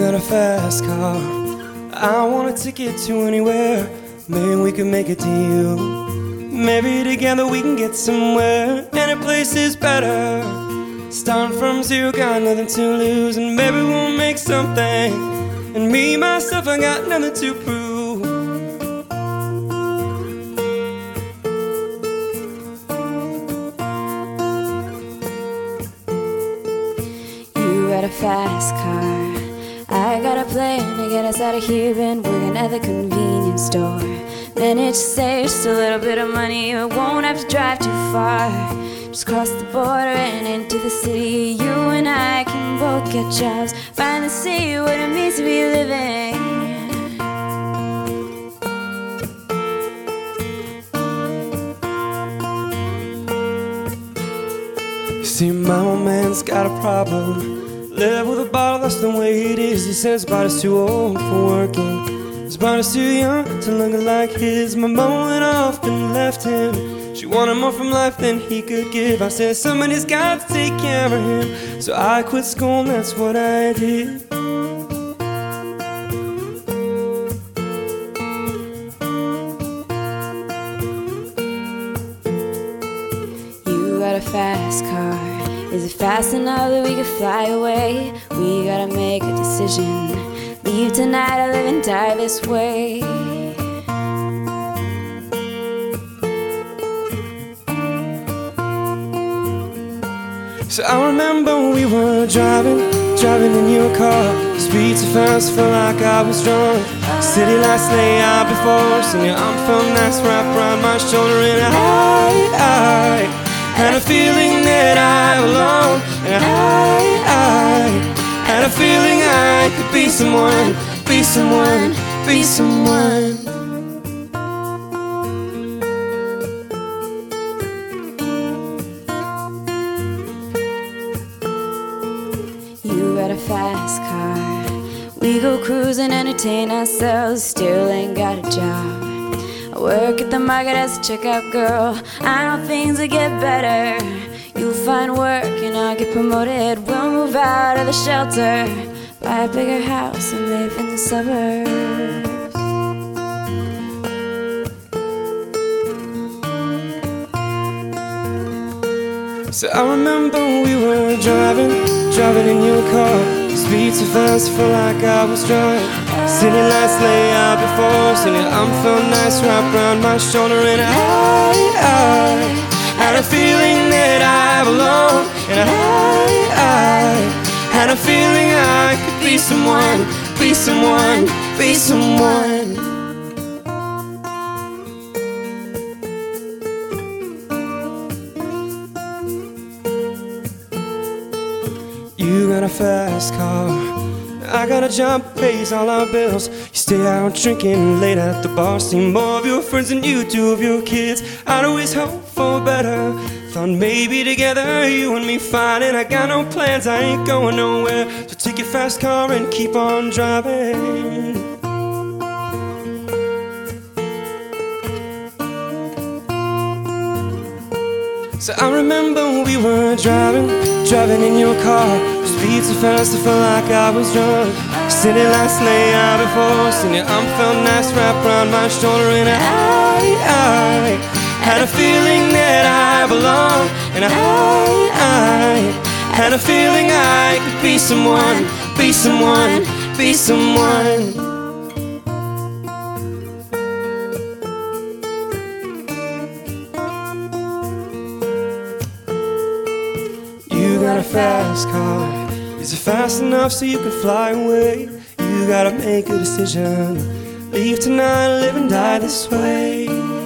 a fast car. I want a ticket to anywhere. Maybe we can make a deal. Maybe together we can get somewhere. Any place is better. Starting from zero, got nothing to lose, and maybe we'll make something. And me, myself, I got nothing to prove. You got a fast car. I got a plan to get us out of here. Been working at the convenience store. Managed to save just a little bit of money. I won't have to drive too far. Just cross the border and into the city. You and I can both get jobs. Finally see what it means to be living. See, my old man's got a problem. Live with a bottle, that's the way it is. He says his body's too old for working. His body's too young to look like his. My mom went off and left him. She wanted more from life than he could give. I said, somebody's got to take care of him. So I quit school, and that's what I did. You got a fast car. Is it fast enough that we could fly away? We gotta make a decision. Leave tonight or live and die this way. So I remember when we were driving, driving in your car. Speed so fast, felt like I was drunk. City lights lay out before us, and your arm felt nice wrapped around my shoulder. And I, I someone, be someone, be someone. You got a fast car. We go cruising, entertain ourselves. Still ain't got a job. I work at the market as a checkout girl. I know things will get better. You'll find work and I'll get promoted. We'll move out of the shelter, buy a bigger house and live in the suburbs. So I remember we were driving, driving in your car. Speed so fast, felt like I was drunk. City lights lay out before us, and your arm felt nice wrapped around my shoulder. And I, I had a feeling that I belonged, and I, I had a feeling I could be someone, be someone, be someone. You got a fast car. I got a job, pays all our bills. You stay out drinking late at the bar. See more of your friends than you do of your kids. I'd always hope for better. Thought maybe together, you and me fine. And I got no plans, I ain't going nowhere. So take your fast car and keep on driving. So I remember when we were driving, driving in your car. Speed so fast, I felt like I was drunk. City lights lay out before us, and your arm felt nice wrapped around my shoulder. And I, I had a feeling that I belonged, and I, I had a feeling I could be someone, be someone, be someone. Got a fast car. Is it fast enough so you can fly away? You gotta make a decision. Leave tonight, live and die this way.